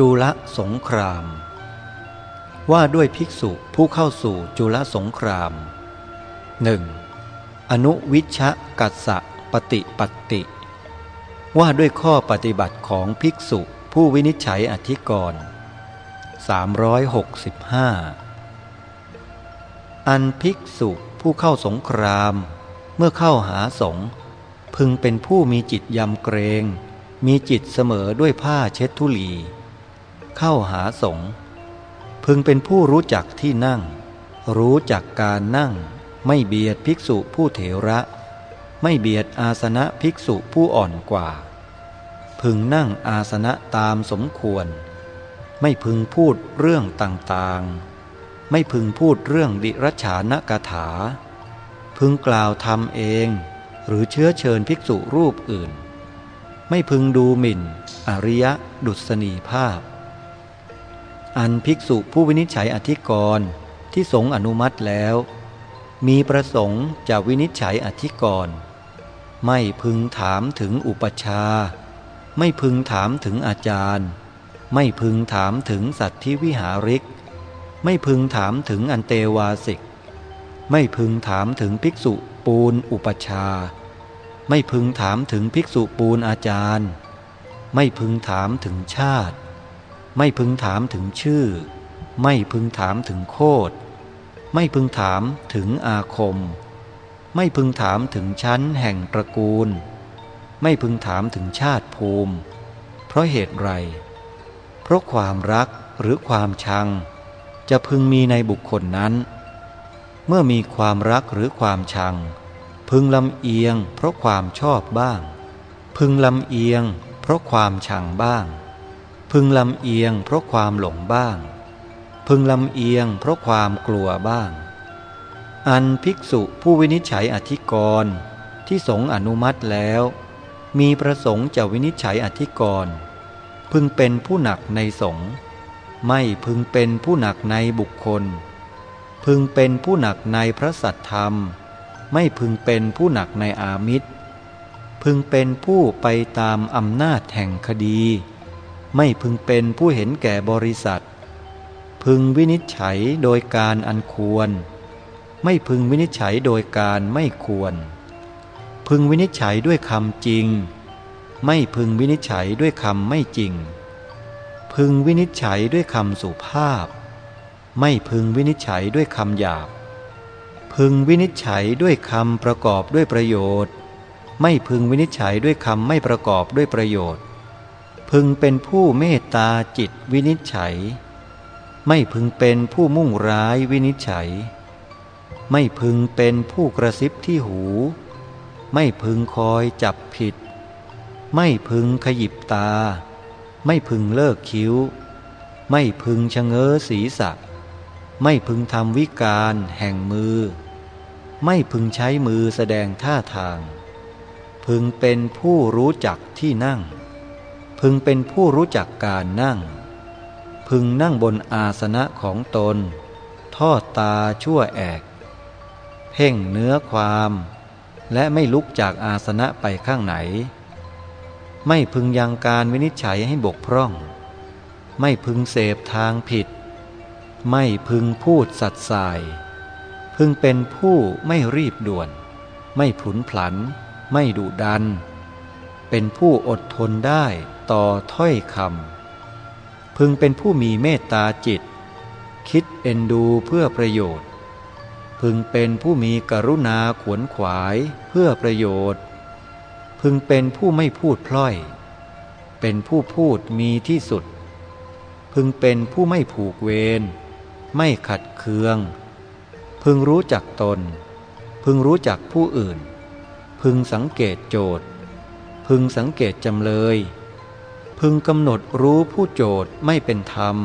จุลสงคราม ว่าด้วยภิกษุผู้เข้าสู่จุลสงครามหนึ่งอนุวิชะกัสสะปฏิปตติ ว่าด้วยข้อปฏิบัติของภิกษุผู้วินิจฉัยอธิกรณ์365 อันภิกษุผู้เข้าสงคราม เมื่อเข้าหาสงพึงเป็นผู้มีจิตยำเกรง มีจิตเสมอด้วยผ้าเช็ดทุลี เข้าหาสงพึงเป็นผู้รู้จักที่นั่ง รู้จักการนั่ง ไม่เบียดภิกษุผู้เถระ ไม่เบียดอาสนะภิกษุผู้อ่อนกว่า พึงนั่งอาสนะตามสมควร ไม่พึงพูดเรื่องต่างๆ ไม่พึงพูดเรื่องดิรัชานกถา พึงกล่าวทำเอง หรือเชื้อเชิญภิกษุรูปอื่น ไม่พึงดูหมิ่น อริยะดุษณีภาพ อันภิกษุผู้วินิจฉัยอธิกรณ์ที่สงอนุมัติแล้ว มีประสงค์จะวินิจฉัยอธิกรณ์ไม่พึงถามถึงอุปชา ไม่พึงถามถึงอาจารย์ ไม่พึงถามถึงสัตว์ที่วิหาริก ไม่พึงถามถึงอันเตวาสิก ไม่พึงถามถึงภิกษุปูนอุปชา ไม่พึงถามถึงภิกษุปูนอาจารย์ ไม่พึงถามถึงชาติ ไม่พึงถามถึงชื่อ ไม่พึงถามถึงโคดไม่พึงถามถึงอาคม ไม่พึงถามถึงชั้นแห่งตระกูล ไม่พึงถามถึงชาติภูมิ เพราะเหตุไร เพราะความรักหรือความชัง จะพึงมีในบุคคลนั้น เมื่อมีความรักหรือความชัง พึงลำเอียงเพราะความชอบบ้าง พึงลำเอียงเพราะความชังบ้าง พึงลำเอียงเพราะความหลงบ้าง พึงลำเอียงเพราะความกลัวบ้าง อันภิกษุผู้วินิจฉัยอธิกรณ์ที่สงอนุมัติแล้ว มีประสงค์จะวินิจฉัยอธิกรณ์พึงเป็นผู้หนักในสงฆ์ไม่พึงเป็นผู้หนักในบุคคล พึงเป็นผู้หนักในพระสัทธรรม ไม่พึงเป็นผู้หนักในอามิตร พึงเป็นผู้ไปตามอำนาจแห่งคดี ไม่พึงเป็นผู้เห็นแก่บริษัท พึงวินิจฉัยโดยการอันควร ไม่พึงวินิจฉัยโดยการไม่ควร พึงวินิจฉัยด้วยคำจริง ไม่พึงวินิจฉัยด้วยคำไม่จริง พึงวินิจฉัยด้วยคำสุภาพ ไม่พึงวินิจฉัยด้วยคำหยาบ พึงวินิจฉัยด้วยคำประกอบด้วยประโยชน์ ไม่พึงวินิจฉัยด้วยคำไม่ประกอบด้วยประโยชน์ พึงเป็นผู้เมตตาจิตวินิจฉัย ไม่พึงเป็นผู้มุ่งร้ายวินิจฉัย ไม่พึงเป็นผู้กระซิบที่หู ไม่พึงคอยจับผิด ไม่พึงขยิบตา ไม่พึงเลิกคิ้ว ไม่พึงชะเง้อศีรษะ ไม่พึงทำวิการแห่งมือ ไม่พึงใช้มือแสดงท่าทาง พึงเป็นผู้รู้จักที่นั่ง พึงเป็นผู้รู้จักการนั่ง พึงนั่งบนอาสนะของตน ทอดตาชั่วแอก เพ่งเนื้อความ และไม่ลุกจากอาสนะไปข้างไหน ไม่พึงยังการวินิจฉัยให้บกพร่อง ไม่พึงเสพทางผิด ไม่พึงพูดสัตย์สาย พึงเป็นผู้ไม่รีบด่วน ไม่ผุนผัน ไม่ดุดัน เป็นผู้อดทนได้ต่อถ้อยคำพึงเป็นผู้มีเมตตาจิต คิดเอ็นดูเพื่อประโยชน์ พึงเป็นผู้มีกรุณาขวนขวายเพื่อประโยชน์ พึงเป็นผู้ไม่พูดพล่อย เป็นผู้พูดมีที่สุด พึงเป็นผู้ไม่ผูกเวรไม่ขัดเคือง พึงรู้จักตน พึงรู้จักผู้อื่น พึงสังเกตโจทย์ พึงสังเกตจำเลย พึงกำหนดรู้ผู้โจทย์ไม่เป็นธรรม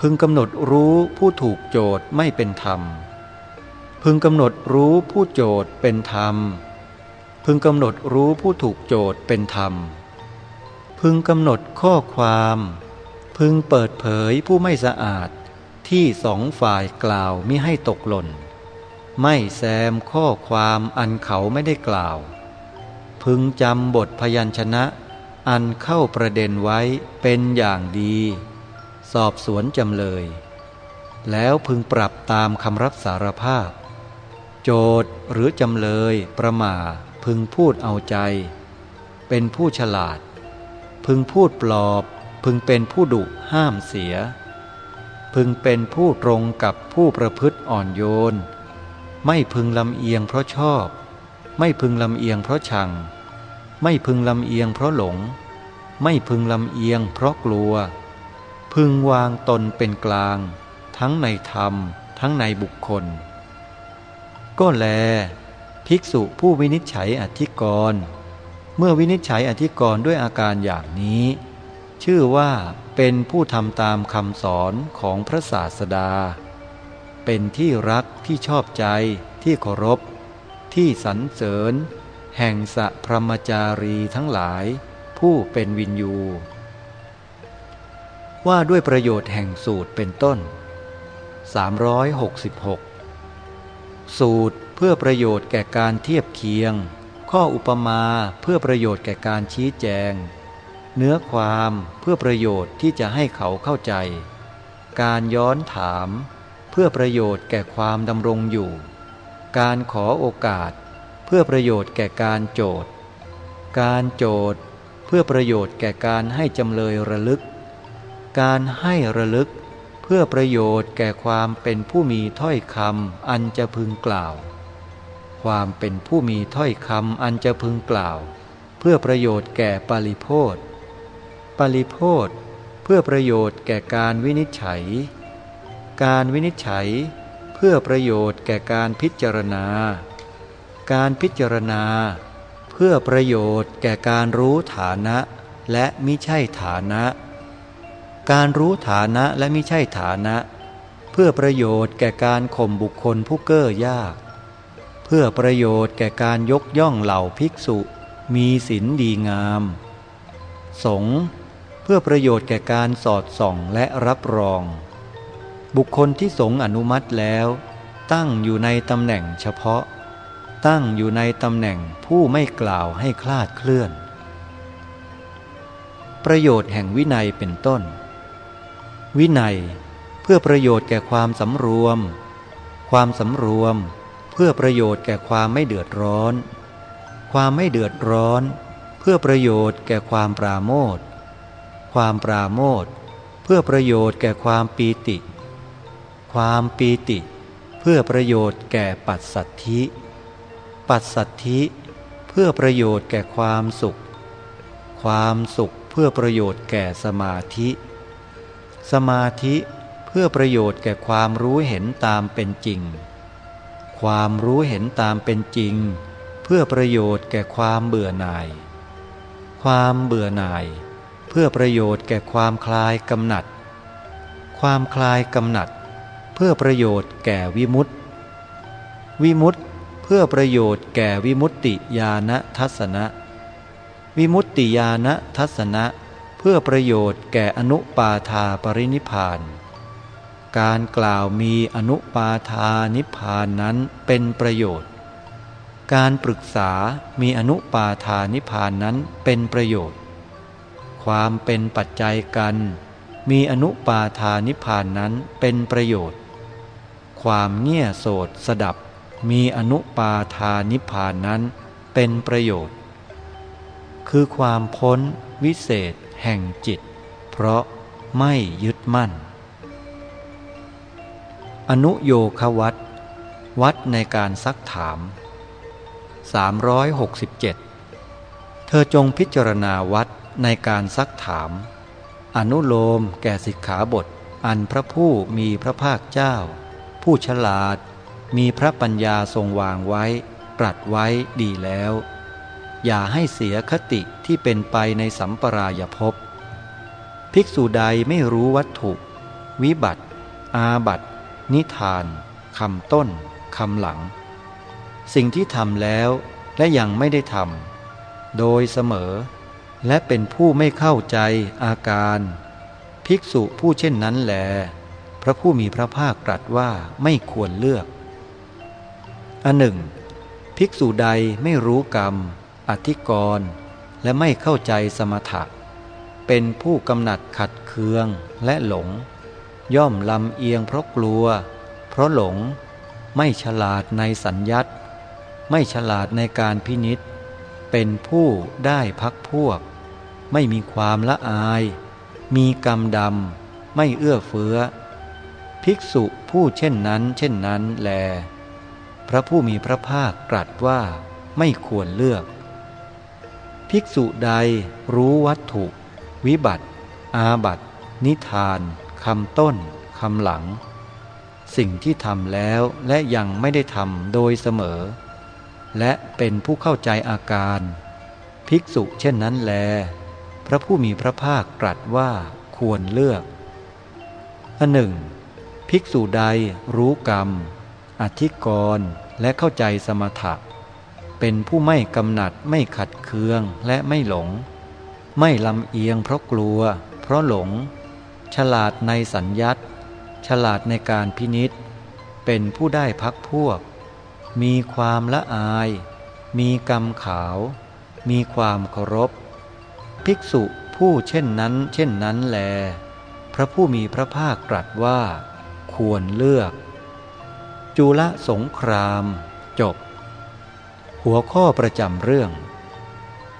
พึงกำหนดรู้ผู้ถูกโจทย์ไม่เป็นธรรม พึงกำหนดรู้ผู้โจทย์เป็นธรรม พึงกำหนดรู้ผู้ถูกโจทย์เป็นธรรม พึงกำหนดข้อความ พึงเปิดเผยผู้ไม่สะอาดที่สองฝ่ายกล่าวมิให้ตกหล่น ไม่แซมข้อความอันเขาไม่ได้กล่าว พึงจำบทพยัญชนะ อันเข้าประเด็นไว้เป็นอย่างดี สอบสวนจำเลย แล้วพึงปรับตามคำรับสารภาพ โจทย์หรือจำเลยประมาพึงพูดเอาใจ เป็นผู้ฉลาด พึงพูดปลอบ พึงเป็นผู้ดุห้ามเสีย พึงเป็นผู้ตรงกับผู้ประพฤติอ่อนโยน ไม่พึงลำเอียงเพราะชอบ ไม่พึงลำเอียงเพราะชัง ไม่พึงลำเอียงเพราะหลง ไม่พึงลำเอียงเพราะกลัว พึงวางตนเป็นกลาง ทั้งในธรรม ทั้งในบุคคล ก็แล ภิกษุผู้วินิจฉัยอธิกรณ์เมื่อวินิจฉัยอธิกรณ์ด้วยอาการอย่างนี้ ชื่อว่าเป็นผู้ทำตามคำสอนของพระศาสดา เป็นที่รักที่ชอบใจที่เคารพ ที่สรรเสริญ แห่งสัพรมจารีทั้งหลาย ผู้เป็นวินยู ว่าด้วยประโยชน์แห่งสูตรเป็นต้น 366 สูตรเพื่อประโยชน์แก่การเทียบเคียง ข้ออุปมาเพื่อประโยชน์แก่การชี้แจง เนื้อความเพื่อประโยชน์ที่จะให้เขาเข้าใจ การย้อนถาม เพื่อประโยชน์แก่ความดำรงอยู่ การขอโอกาส เพื่อประโยชน์แก่การโจทย์ การโจทย์เพื่อประโยชน์แก่การให้จำเลยระลึก การให้ระลึก เพื่อประโยชน์แก่ความเป็นผู้มีถ้อยคำอันจะพึงกล่าว ความเป็นผู้มีถ้อยคำอันจะพึงกล่าว เพื่อประโยชน์แก่ปริโพธปริโพธเพื่อประโยชน์แก่การวินิจฉัย การวินิจฉัย เพื่อประโยชน์แก่การพิจารณา การพิจารณา เพื่อประโยชน์แก่การรู้ฐานะและมิใช่ฐานะ การรู้ฐานะและมิใช่ฐานะ เพื่อประโยชน์แก่การข่มบุคคลผู้เก้อยาก เพื่อประโยชน์แก่การยกย่องเหล่าภิกษุ มีศีลดีงาม สงเพื่อประโยชน์แก่การสอดส่องและรับรอง บุคคลที่สงอนุมัติแล้ว ตั้งอยู่ในตำแหน่งเฉพาะ ตั้งอยู่ในตำแหน่งผู้ไม่กล่าวให้คลาดเคลื่อน ประโยชน์แห่งวินัยเป็นต้น วินัยเพื่อประโยชน์แก่ความสำรวม ความสำรวม เพื่อประโยชน์แก่ความไม่เดือดร้อน ความไม่เดือดร้อน เพื่อประโยชน์แก่ความปราโมทความปราโมทเพื่อประโยชน์แก่ความปีติ ความปีติ เพื่อประโยชน์แก่ปัสสัทธิ ปัสสัทธิเพื่อประโยชน์แก่ความสุข ความสุขเพื่อประโยชน์แก่สมาธิ สมาธิเพื่อประโยชน์แก่ความรู้เห็นตามเป็นจริง ความรู้เห็นตามเป็นจริง เพื่อประโยชน์แก่ความเบื่อหน่าย ความเบื่อหน่าย เพื่อประโยชน์แก่ความคลายกำหนัด ความคลายกำหนัด เพื่อประโยชน์แก่วิมุตติวิมุตติ เพื่อประโยชน์แก่วิมุตติญาณทัศนะ วิมุตติญาณทัศนะ เพื่อประโยชน์แก่อนุปาทาปรินิพาน การกล่าวมีอนุปาทานิพานนั้นเป็นประโยชน์ การปรึกษามีอนุปาทานิพานนั้นเป็นประโยชน์ ความเป็นปัจจัยกันมีอนุปาทานิพานนั้นเป็นประโยชน์ ความเงี่ยโสดสดับ มีอนุปาทานิพานนั้นเป็นประโยชน์ คือความพ้นวิเศษแห่งจิต เพราะไม่ยึดมั่น อนุโยควัตวัดในการซักถาม 367 เธอจงพิจารณาวัดในการซักถาม อนุโลมแก่สิกขาบทอันพระผู้มีพระภาคเจ้า ผู้ฉลาด มีพระปัญญาทรงวางไว้ ตรัสไว้ดีแล้ว อย่าให้เสียคติที่เป็นไปในสัมปรายภพภิกษุใดไม่รู้วัตถุ วิบัติ อาบัติ นิทานคำต้นคำหลัง สิ่งที่ทำแล้วและยังไม่ได้ทำโดยเสมอ และเป็นผู้ไม่เข้าใจอาการ ภิกษุผู้เช่นนั้นแล พระผู้มีพระภาคตรัสว่าไม่ควรเลือก อันหนึ่ง ภิกษุใดไม่รู้กรรม อธิกรณ์และไม่เข้าใจสมถะ เป็นผู้กำหนัดขัดเคืองและหลง ย่อมลำเอียงเพราะกลัว เพราะหลง ไม่ฉลาดในสัญญัตไม่ฉลาดในการพินิษเป็นผู้ได้พักพวก ไม่มีความละอาย มีกรรมดำ ไม่เอื้อเฟื้อ ภิกษุผู้เช่นนั้นเช่นนั้นแล พระผู้มีพระภาคตรัสว่าไม่ควรเลือก ภิกษุใดรู้วัตถุ วิบัติ อาบัติ นิทานคำต้นคำหลัง สิ่งที่ทำแล้วและยังไม่ได้ทำโดยเสมอ และเป็นผู้เข้าใจอาการ ภิกษุเช่นนั้นแล พระผู้มีพระภาคตรัสว่าควรเลือกอันหนึ่ง ภิกษุใดรู้กรรม อธิกรณ์และเข้าใจสมถะ เป็นผู้ไม่กำหนัดไม่ขัดเคืองและไม่หลง ไม่ลำเอียงเพราะกลัว เพราะหลง ฉลาดในสัญญัตฉลาดในการพินิษเป็นผู้ได้พักพวก มีความละอาย มีกรรมขาว มีความเคารพ ภิกษุผู้เช่นนั้น เช่นนั้นแล พระผู้มีพระภาคตรัสว่า ควรเลือก จุลสงคราม จบ หัวข้อประจำเรื่อง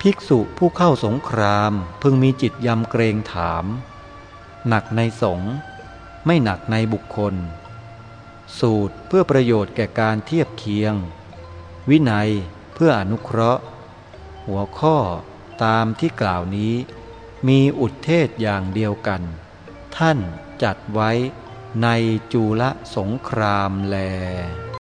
ภิกษุผู้เข้าสงครามพึงมีจิตยำเกรงถาม หนักในสงไม่หนักในบุคคล สูตรเพื่อประโยชน์แก่การเทียบเคียง วินัยเพื่ออนุเคราะห์ หัวข้อตามที่กล่าวนี้ มีอุทเทศอย่างเดียวกัน ท่านจัดไว้ ในจุลสงครามแล